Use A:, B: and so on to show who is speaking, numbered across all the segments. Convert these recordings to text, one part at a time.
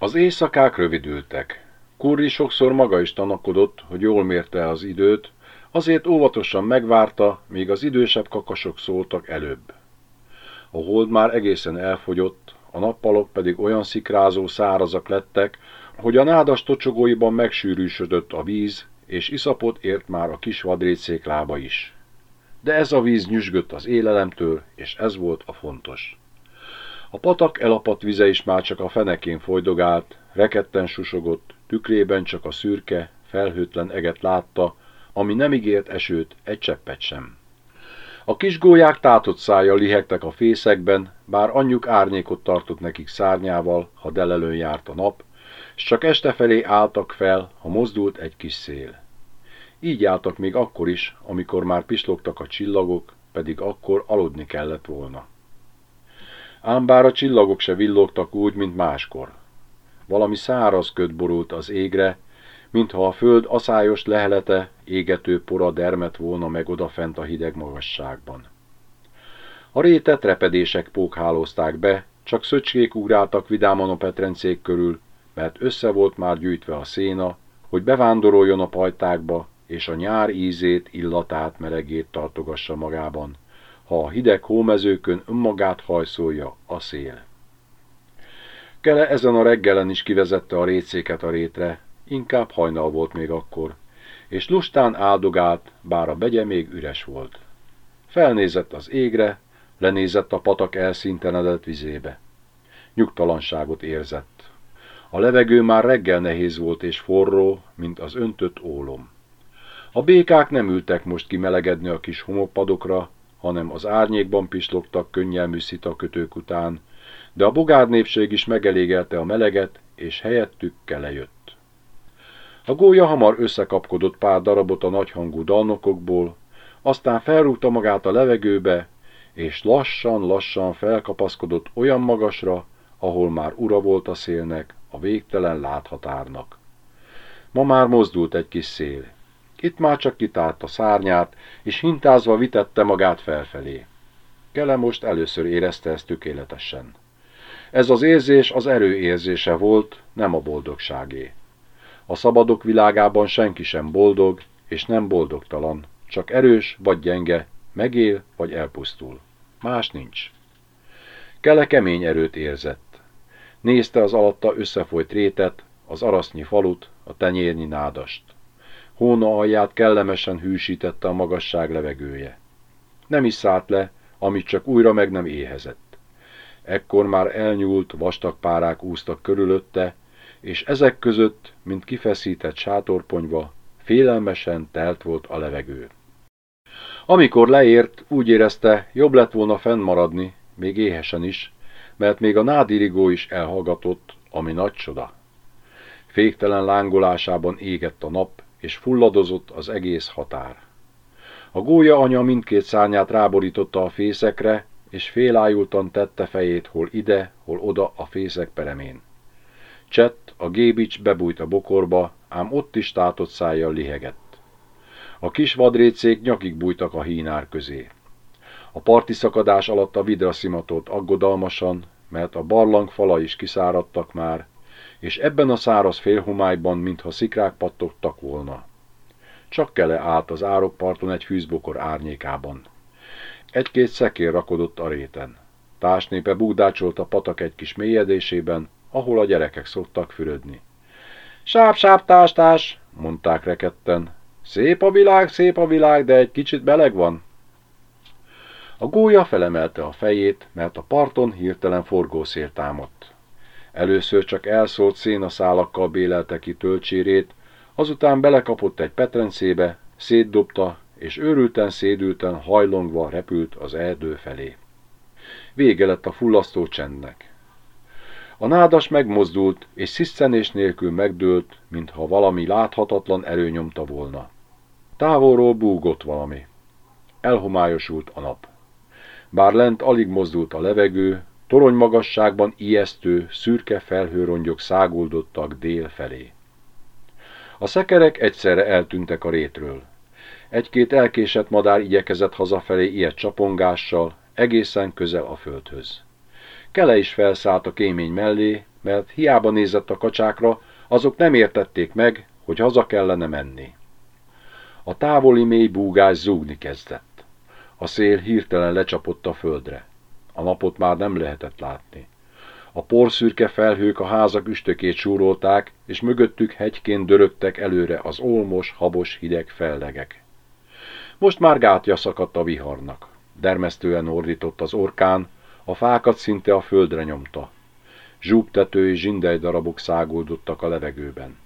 A: Az éjszakák rövidültek. Kurri sokszor maga is tanakodott, hogy jól mérte az időt, azért óvatosan megvárta, míg az idősebb kakasok szóltak előbb. A hold már egészen elfogyott, a nappalok pedig olyan szikrázó szárazak lettek, hogy a nádas tocsogóiban megsűrűsödött a víz, és iszapot ért már a kis vadrécék lába is. De ez a víz nyüzsgött az élelemtől, és ez volt a fontos. A patak elapadt vize is már csak a fenekén folydogált, reketten susogott, tükrében csak a szürke, felhőtlen eget látta, ami nem ígért esőt egy cseppet sem. A kis gólyák tátott szája lihegtek a fészekben, bár anyjuk árnyékot tartott nekik szárnyával, ha delelőn járt a nap, s csak este felé álltak fel, ha mozdult egy kis szél. Így álltak még akkor is, amikor már pislogtak a csillagok, pedig akkor aludni kellett volna. Ám bár a csillagok se villogtak úgy, mint máskor. Valami száraz köd borult az égre, mintha a föld aszályos lehelete égető pora dermet volna meg odafent a hideg magasságban. A rétet repedések pókhálózták be, csak szöcskék ugráltak vidáman a petrencék körül, mert össze volt már gyűjtve a széna, hogy bevándoroljon a pajtákba, és a nyár ízét, illatát, melegét tartogassa magában, ha a hideg hómezőkön önmagát hajszolja a szél. Kele ezen a reggelen is kivezette a récéket a rétre, inkább hajnal volt még akkor, és lustán áldogált, bár a begye még üres volt. Felnézett az égre, lenézett a patak elszíntenedett vizébe. Nyugtalanságot érzett. A levegő már reggel nehéz volt és forró, mint az öntött ólom. A békák nem ültek most kimelegedni a kis homokpadokra, hanem az árnyékban pislogtak könnyelmű szita kötők után, de a bogár népség is megelégelte a meleget, és helyettük kele jött. A gólya hamar összekapkodott pár darabot a nagyhangú dalnokokból, aztán felrúgta magát a levegőbe, és lassan-lassan felkapaszkodott olyan magasra, ahol már ura volt a szélnek, a végtelen láthatárnak. Ma már mozdult egy kis szél. Itt már csak kitárt a szárnyát, és hintázva vitette magát felfelé. Kele most először érezte ezt tökéletesen. Ez az érzés az erő érzése volt, nem a boldogságé. A szabadok világában senki sem boldog, és nem boldogtalan, csak erős vagy gyenge, megél vagy elpusztul. Más nincs. Kele kemény erőt érzett. Nézte az alatta összefolyt rétet, az arasznyi falut, a tenyérnyi nádast. Hóna alját kellemesen hűsítette a magasság levegője. Nem is szállt le, amit csak újra meg nem éhezett. Ekkor már elnyúlt, vastag párák úztak körülötte, és ezek között, mint kifeszített sátorponyva, félelmesen telt volt a levegő. Amikor leért, úgy érezte, jobb lett volna fennmaradni, még éhesen is, mert még a nádirigó is elhallgatott, ami nagy csoda. Féktelen lángolásában égett a nap, és fulladozott az egész határ. A gólya anya mindkét szárnyát ráborította a fészekre, és félájultan tette fejét hol ide, hol oda a fészek peremén. Csett, a gébics bebújt a bokorba, ám ott is tátott szájjal lihegett. A kis vadrécék nyakig bújtak a hínár közé. A parti szakadás alatt a vidra szimatolt aggodalmasan, mert a barlang fala is kiszáradtak már, és ebben a száraz félhomályban, mintha szikrák pattogtak volna. Csak kele állt az árokparton egy fűzbokor árnyékában. Egy-két szekér rakodott a réten. Társnépe búdácsolt a patak egy kis mélyedésében, ahol a gyerekek szoktak fürödni. Sáp, sáp, tás, tás, mondták reketten. Szép a világ, szép a világ, de egy kicsit beleg van. A gólya felemelte a fejét, mert a parton hirtelen forgószél támadt. Először csak elszólt szénaszálakkal bélelte ki tölcsérét, azután belekapott egy petrencébe, szétdobta, és őrülten szédülten hajlongva repült az erdő felé. Vége lett a fullasztó csendnek. A nádas megmozdult, és sziszenés nélkül megdőlt, mintha valami láthatatlan erő nyomta volna. Távolról búgott valami. Elhomályosult a nap. Bár lent alig mozdult a levegő, torony magasságban ijesztő, szürke felhőrongyok száguldottak dél felé. A szekerek egyszerre eltűntek a rétről. Egy-két elkésett madár igyekezett hazafelé ilyet csapongással, egészen közel a földhöz. Kele is felszállt a kémény mellé, mert hiába nézett a kacsákra, azok nem értették meg, hogy haza kellene menni. A távoli mély búgás zúgni kezdett. A szél hirtelen lecsapott a földre. A napot már nem lehetett látni. A porszürke felhők a házak üstökét súrolták, és mögöttük hegyként dörögtek előre az olmos, habos, hideg fellegek. Most már gátja szakadt a viharnak. Dermesztően ordított az orkán, a fákat szinte a földre nyomta. Zsúptető és zsindej darabok száguldottak a levegőben.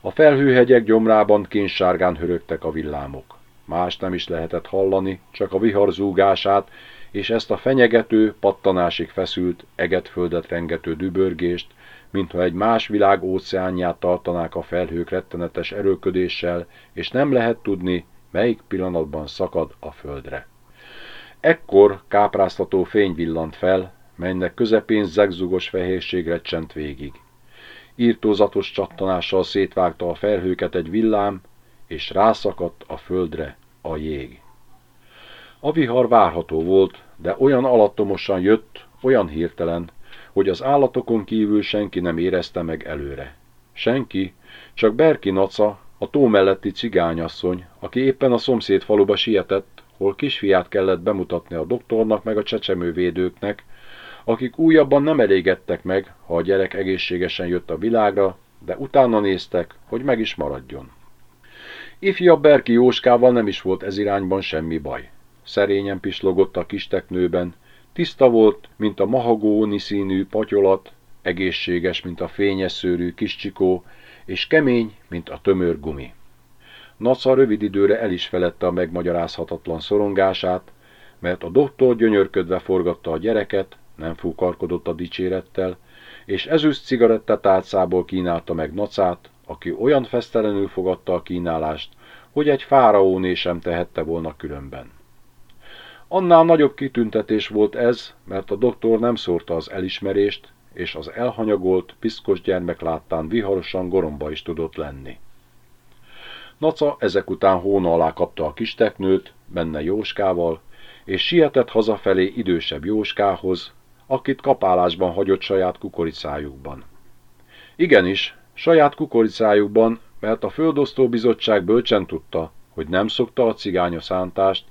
A: A felhőhegyek gyomrában kénsárgán hörögtek a villámok. Más nem is lehetett hallani, csak a vihar zúgását, és ezt a fenyegető, pattanásig feszült, egetföldet rengető dübörgést, mintha egy más világ óceánját tartanák a felhők rettenetes erőködéssel, és nem lehet tudni, melyik pillanatban szakad a földre. Ekkor kápráztató fény villant fel, melynek közepén zegzugos fehérség recsent végig. Írtózatos csattanással szétvágta a felhőket egy villám, és rászakadt a földre a jég. A vihar várható volt, de olyan alattomosan jött, olyan hirtelen, hogy az állatokon kívül senki nem érezte meg előre. Senki, csak Berki Naca, a tó melletti cigányasszony, aki éppen a szomszéd faluba sietett, hol kisfiát kellett bemutatni a doktornak meg a csecsemővédőknek, akik újabban nem elégedtek meg, ha a gyerek egészségesen jött a világra, de utána néztek, hogy meg is maradjon. Ifjabb Berki Jóskával nem is volt ez irányban semmi baj. Szerényen pislogott a kisteknőben, tiszta volt, mint a mahagóni színű patyolat, egészséges, mint a fényes szőrű csikó, és kemény, mint a tömör gumi. Naca rövid időre el is felette a megmagyarázhatatlan szorongását, mert a doktor gyönyörködve forgatta a gyereket, nem fúkarkodott a dicsérettel, és ezüst cigarettatálcából kínálta meg Nacát, aki olyan fesztelenül fogadta a kínálást, hogy egy fáraóné sem tehette volna különben. Annál nagyobb kitüntetés volt ez, mert a doktor nem szórta az elismerést, és az elhanyagolt, piszkos gyermek láttán viharosan goromba is tudott lenni. Naca ezek után hóna alá kapta a kisteknőt, benne Jóskával, és sietett hazafelé idősebb Jóskához, akit kapálásban hagyott saját kukoricájukban. Igenis, saját kukoricájukban, mert a Földosztó Bizottság bölcsen tudta, hogy nem szokta a cigánya szántást,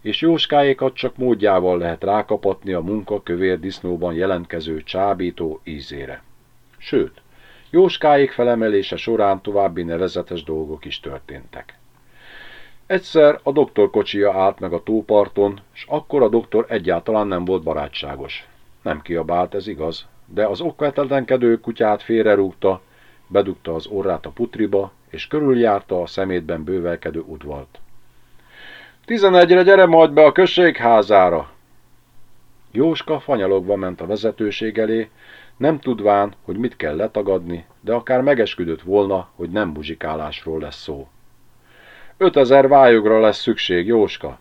A: és Jóskáékat csak módjával lehet rákapatni a munka kövér disznóban jelentkező csábító ízére. Sőt, Jóskáék felemelése során további nevezetes dolgok is történtek. Egyszer a doktor kocsia állt meg a tóparton, és akkor a doktor egyáltalán nem volt barátságos. Nem kiabált, ez igaz, de az okvetetlenkedő kutyát félrerúgta, bedugta az orrát a putriba, és körüljárta a szemétben bővelkedő udvart. Tizenegyre gyere majd be a községházára! Jóska fanyalogva ment a vezetőség elé, nem tudván, hogy mit kell letagadni, de akár megesküdött volna, hogy nem muzsikálásról lesz szó. Ötezer vájogra lesz szükség, Jóska.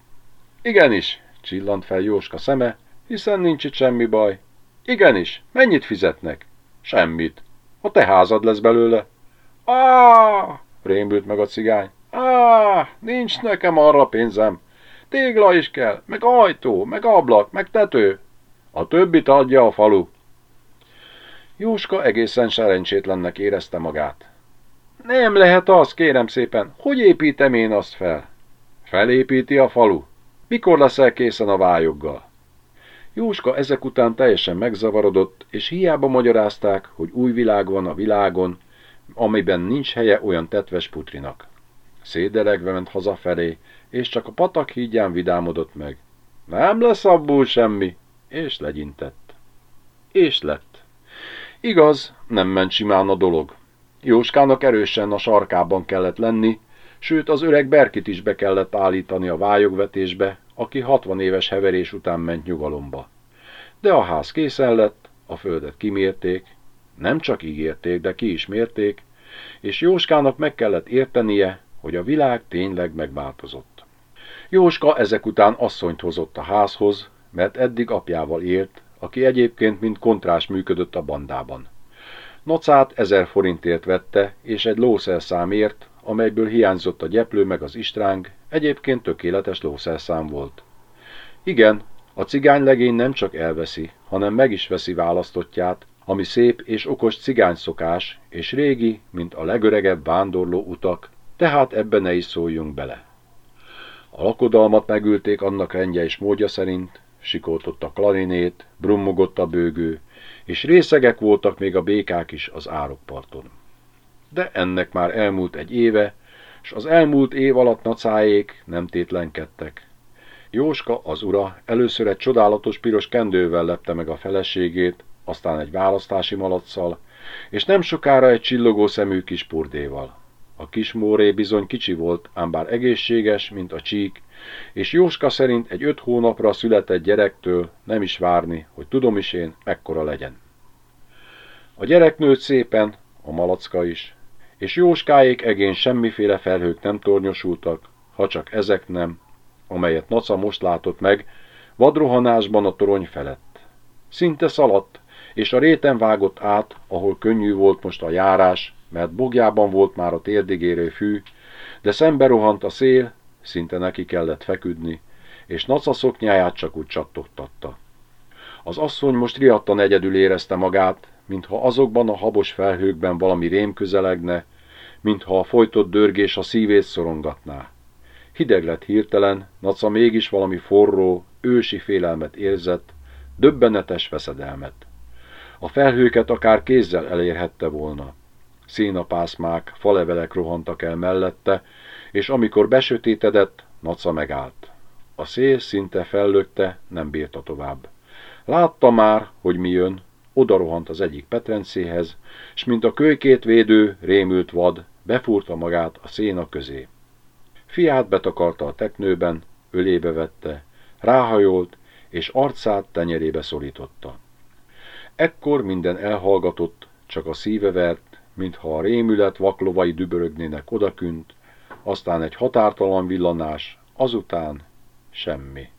A: Igenis, csillant fel Jóska szeme, hiszen nincs itt semmi baj. Igenis, mennyit fizetnek? Semmit. A te házad lesz belőle. Á, rémült meg a cigány. Á, nincs nekem arra pénzem. Tégla is kell, meg ajtó, meg ablak, meg tető. A többit adja a falu. Jóska egészen szerencsétlennek érezte magát. Nem lehet az, kérem szépen, hogy építem én azt fel? Felépíti a falu. Mikor leszel készen a vályoggal? Jóska ezek után teljesen megzavarodott, és hiába magyarázták, hogy új világ van a világon, amiben nincs helye olyan tetves putrinak. Szédelegve ment hazafelé, és csak a patak hídján vidámodott meg. Nem lesz abból semmi, és legyintett. És lett. Igaz, nem ment simán a dolog. Jóskának erősen a sarkában kellett lenni, sőt az öreg Berkit is be kellett állítani a vályogvetésbe, aki 60 éves heverés után ment nyugalomba. De a ház készen lett, a földet kimérték, nem csak ígérték, de ki is mérték, és Jóskának meg kellett értenie, hogy a világ tényleg megváltozott. Jóska ezek után asszonyt hozott a házhoz, mert eddig apjával élt, aki egyébként mint kontrás működött a bandában. Nocát ezer forintért vette, és egy lószerszámért, amelyből hiányzott a gyeplő meg az istráng, egyébként tökéletes lószerszám volt. Igen, a cigány legény nem csak elveszi, hanem meg is veszi választottját, ami szép és okos cigány szokás, és régi, mint a legöregebb vándorló utak, tehát ebbe ne is szóljunk bele. A lakodalmat megülték annak rendje és módja szerint, sikoltott a klarinét, brummogott a bőgő, és részegek voltak még a békák is az árokparton. De ennek már elmúlt egy éve, s az elmúlt év alatt nacáék nem tétlenkedtek. Jóska, az ura, először egy csodálatos piros kendővel lepte meg a feleségét, aztán egy választási malacsal, és nem sokára egy csillogó szemű kis purdéval. A kis móré bizony kicsi volt, ám bár egészséges, mint a csík, és Jóska szerint egy öt hónapra született gyerektől nem is várni, hogy tudom is én, mekkora legyen. A gyerek nőtt szépen, a malacka is, és Jóskáék egén semmiféle felhők nem tornyosultak, ha csak ezek nem, amelyet Naca most látott meg, vadrohanásban a torony felett. Szinte szaladt, és a réten vágott át, ahol könnyű volt most a járás, mert bogjában volt már a térdigérő fű, de szembe rohant a szél, szinte neki kellett feküdni, és Naca szoknyáját csak úgy csattogtatta. Az asszony most riadtan egyedül érezte magát, mintha azokban a habos felhőkben valami rém közelegne, mintha a folytott dörgés a szívét szorongatná. Hideg lett hirtelen, Naca mégis valami forró, ősi félelmet érzett, döbbenetes veszedelmet. A felhőket akár kézzel elérhette volna. Szénapászmák, falevelek rohantak el mellette, és amikor besötétedett, Naca megállt. A szél szinte fellökte, nem bírta tovább. Látta már, hogy mi jön, odarohant az egyik petrencéhez, s mint a kölykét védő, rémült vad, befúrta magát a széna közé. Fiát betakarta a teknőben, ölébe vette, ráhajolt, és arcát tenyerébe szorította. Ekkor minden elhallgatott, csak a szíve vert, mintha a rémület vaklovai dübörögnének odakünt, aztán egy határtalan villanás, azután semmi.